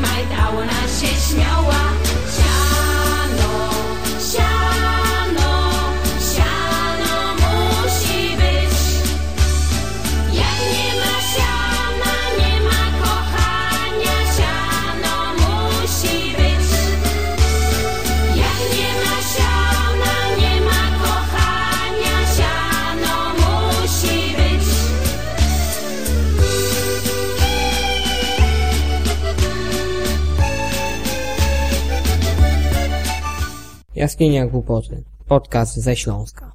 majt, majt, a ona się śmiała. Jaskinia Głupoty. Podcast ze Śląska.